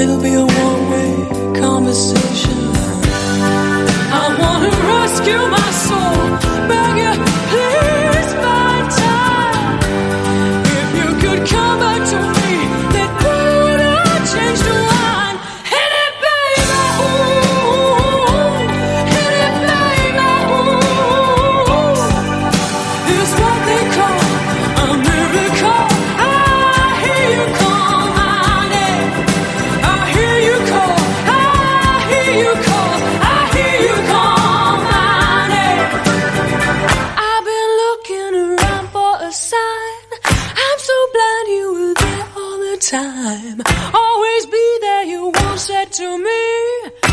It'll be a time. Always be there, you once said to me.